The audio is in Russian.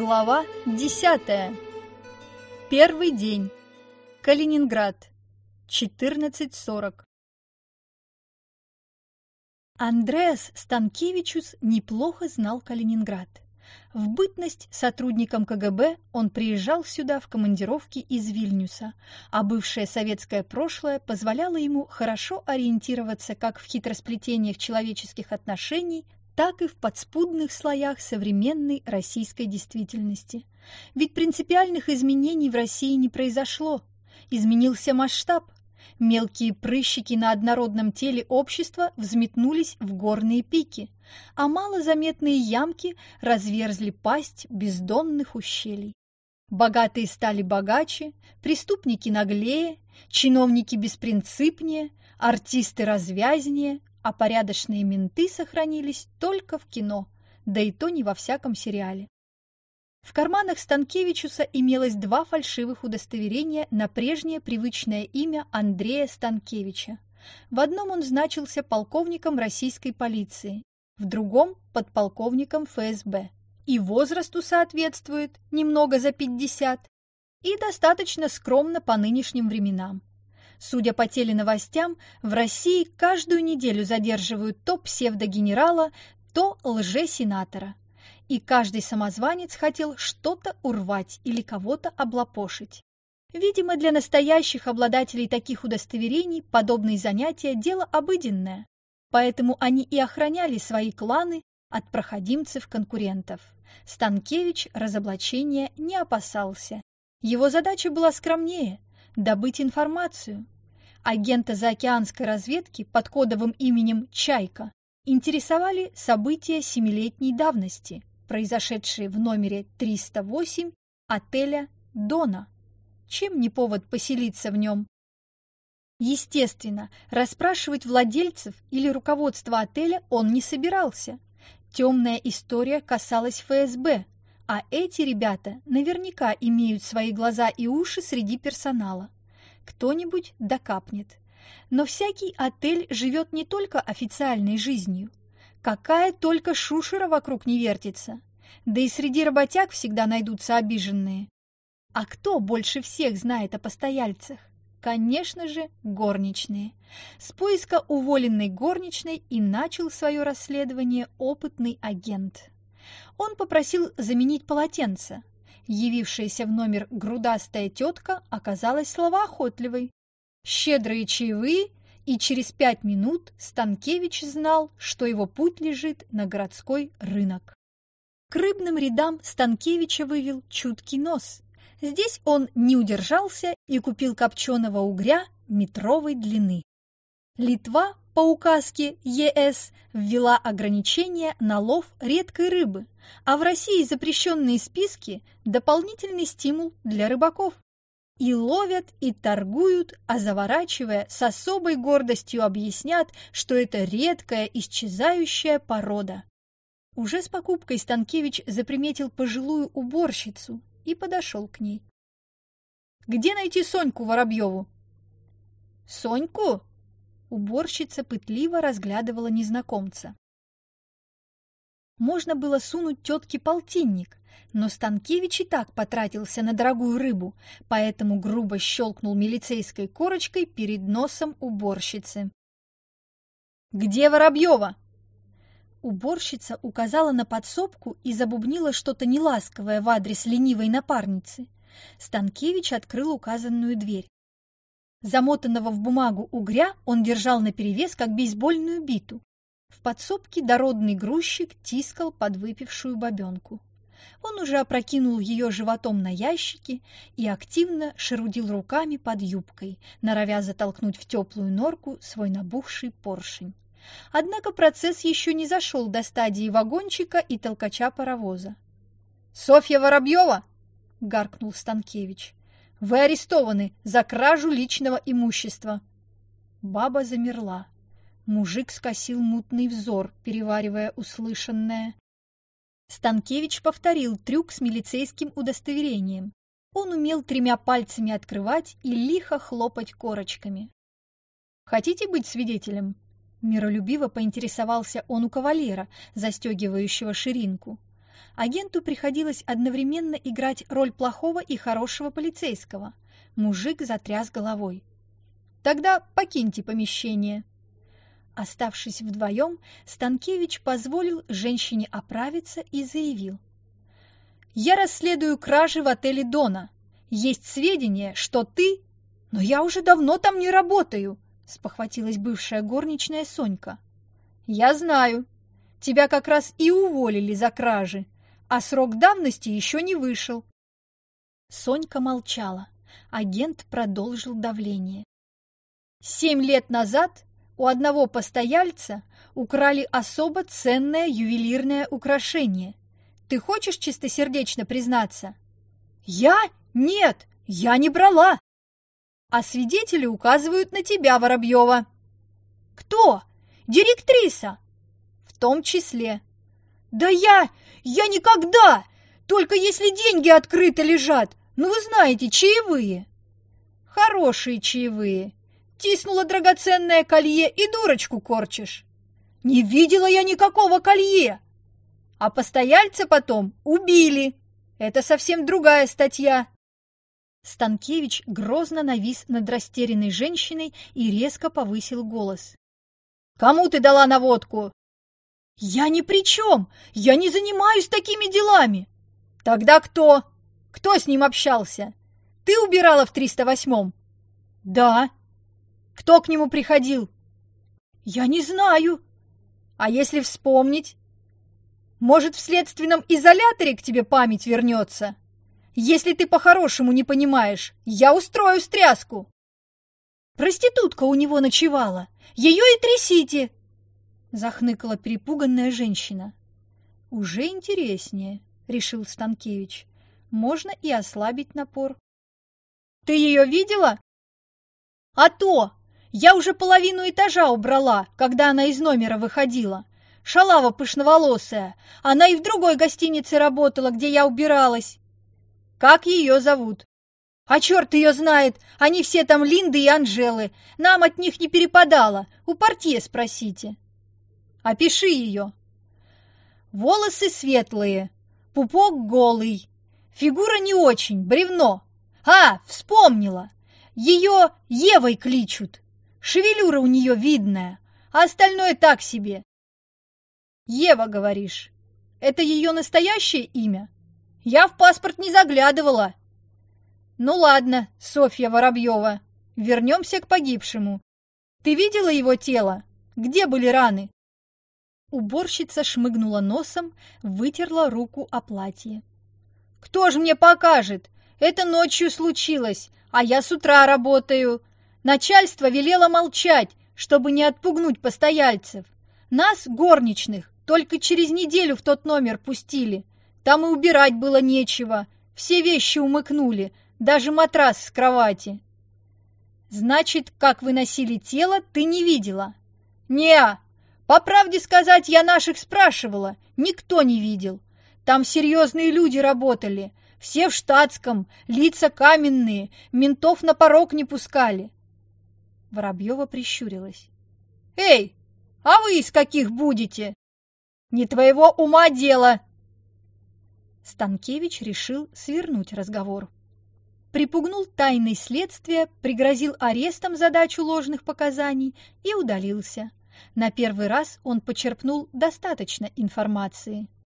Глава 10. Первый день. Калининград. 14.40. Андреас Станкевичус неплохо знал Калининград. В бытность сотрудником КГБ он приезжал сюда в командировки из Вильнюса, а бывшее советское прошлое позволяло ему хорошо ориентироваться как в хитросплетениях человеческих отношений, так и в подспудных слоях современной российской действительности. Ведь принципиальных изменений в России не произошло. Изменился масштаб. Мелкие прыщики на однородном теле общества взметнулись в горные пики, а малозаметные ямки разверзли пасть бездонных ущелий. Богатые стали богаче, преступники наглее, чиновники беспринципнее, артисты развязнее, а порядочные менты сохранились только в кино, да и то не во всяком сериале. В карманах Станкевичуса имелось два фальшивых удостоверения на прежнее привычное имя Андрея Станкевича. В одном он значился полковником российской полиции, в другом – подполковником ФСБ. И возрасту соответствует, немного за 50, и достаточно скромно по нынешним временам. Судя по теленовостям, в России каждую неделю задерживают то псевдогенерала, то лже-сенатора. И каждый самозванец хотел что-то урвать или кого-то облапошить. Видимо, для настоящих обладателей таких удостоверений подобные занятия – дело обыденное. Поэтому они и охраняли свои кланы от проходимцев-конкурентов. Станкевич разоблачения не опасался. Его задача была скромнее – добыть информацию. Агента заокеанской разведки под кодовым именем «Чайка» интересовали события семилетней давности, произошедшие в номере 308 отеля «Дона». Чем не повод поселиться в нем? Естественно, расспрашивать владельцев или руководство отеля он не собирался. Темная история касалась ФСБ, а эти ребята наверняка имеют свои глаза и уши среди персонала. Кто-нибудь докапнет. Но всякий отель живет не только официальной жизнью. Какая только шушера вокруг не вертится. Да и среди работяг всегда найдутся обиженные. А кто больше всех знает о постояльцах? Конечно же, горничные. С поиска уволенной горничной и начал свое расследование опытный агент он попросил заменить полотенце. Явившаяся в номер грудастая тетка оказалась словоохотливой. Щедрые чаевые, и через пять минут Станкевич знал, что его путь лежит на городской рынок. К рыбным рядам Станкевича вывел чуткий нос. Здесь он не удержался и купил копченого угря метровой длины. Литва по указке ЕС ввела ограничения на лов редкой рыбы, а в России запрещенные списки – дополнительный стимул для рыбаков. И ловят, и торгуют, а заворачивая, с особой гордостью объяснят, что это редкая исчезающая порода. Уже с покупкой Станкевич заприметил пожилую уборщицу и подошел к ней. «Где найти Соньку Воробьеву?» «Соньку?» Уборщица пытливо разглядывала незнакомца. Можно было сунуть тетке полтинник, но Станкевич и так потратился на дорогую рыбу, поэтому грубо щелкнул милицейской корочкой перед носом уборщицы. «Где Воробьева?» Уборщица указала на подсобку и забубнила что-то неласковое в адрес ленивой напарницы. Станкевич открыл указанную дверь. Замотанного в бумагу угря он держал наперевес, как бейсбольную биту. В подсобке дородный грузчик тискал подвыпившую бабенку. Он уже опрокинул ее животом на ящики и активно шерудил руками под юбкой, норовя затолкнуть в теплую норку свой набухший поршень. Однако процесс еще не зашел до стадии вагончика и толкача паровоза. «Софья Воробьева!» — гаркнул Станкевич. Вы арестованы за кражу личного имущества!» Баба замерла. Мужик скосил мутный взор, переваривая услышанное. Станкевич повторил трюк с милицейским удостоверением. Он умел тремя пальцами открывать и лихо хлопать корочками. «Хотите быть свидетелем?» Миролюбиво поинтересовался он у кавалера, застегивающего ширинку. Агенту приходилось одновременно играть роль плохого и хорошего полицейского. Мужик затряс головой. «Тогда покиньте помещение». Оставшись вдвоем, Станкевич позволил женщине оправиться и заявил. «Я расследую кражи в отеле «Дона». Есть сведения, что ты...» «Но я уже давно там не работаю», — спохватилась бывшая горничная Сонька. «Я знаю. Тебя как раз и уволили за кражи, а срок давности еще не вышел». Сонька молчала. Агент продолжил давление. Семь лет назад у одного постояльца украли особо ценное ювелирное украшение. Ты хочешь чистосердечно признаться? Я? Нет, я не брала. А свидетели указывают на тебя, Воробьева. Кто? Директриса? В том числе. Да я... я никогда! Только если деньги открыто лежат. Ну, вы знаете, чаевые. Хорошие чаевые тиснула драгоценное колье и дурочку корчишь. Не видела я никакого колье. А постояльца потом убили. Это совсем другая статья. Станкевич грозно навис над растерянной женщиной и резко повысил голос. «Кому ты дала наводку?» «Я ни при чем! Я не занимаюсь такими делами!» «Тогда кто? Кто с ним общался? Ты убирала в 308-м?» «Да», кто к нему приходил? Я не знаю. А если вспомнить? Может, в следственном изоляторе к тебе память вернется? Если ты по-хорошему не понимаешь, я устрою стряску. Проститутка у него ночевала. Ее и трясите!» Захныкала перепуганная женщина. «Уже интереснее», — решил Станкевич. «Можно и ослабить напор». «Ты ее видела?» «А то! Я уже половину этажа убрала, когда она из номера выходила. Шалава пышноволосая. Она и в другой гостинице работала, где я убиралась. Как ее зовут? А черт ее знает, они все там Линды и Анжелы. Нам от них не перепадало. У портье спросите. Опиши ее. Волосы светлые, пупок голый, фигура не очень, бревно. А, вспомнила. Ее Евой кличут. Шевелюра у нее видная, а остальное так себе. Ева, говоришь, это ее настоящее имя? Я в паспорт не заглядывала. Ну ладно, Софья Воробьева, вернемся к погибшему. Ты видела его тело? Где были раны? Уборщица шмыгнула носом, вытерла руку о платье. «Кто же мне покажет? Это ночью случилось, а я с утра работаю. Начальство велело молчать, чтобы не отпугнуть постояльцев. Нас, горничных, только через неделю в тот номер пустили. Там и убирать было нечего. Все вещи умыкнули, даже матрас с кровати. Значит, как выносили тело, ты не видела? Не, по правде сказать, я наших спрашивала, никто не видел. Там серьезные люди работали, все в штатском, лица каменные, ментов на порог не пускали. Воробьева прищурилась. «Эй, а вы из каких будете? Не твоего ума дело!» Станкевич решил свернуть разговор. Припугнул тайной следствия, пригрозил арестом за дачу ложных показаний и удалился. На первый раз он почерпнул достаточно информации.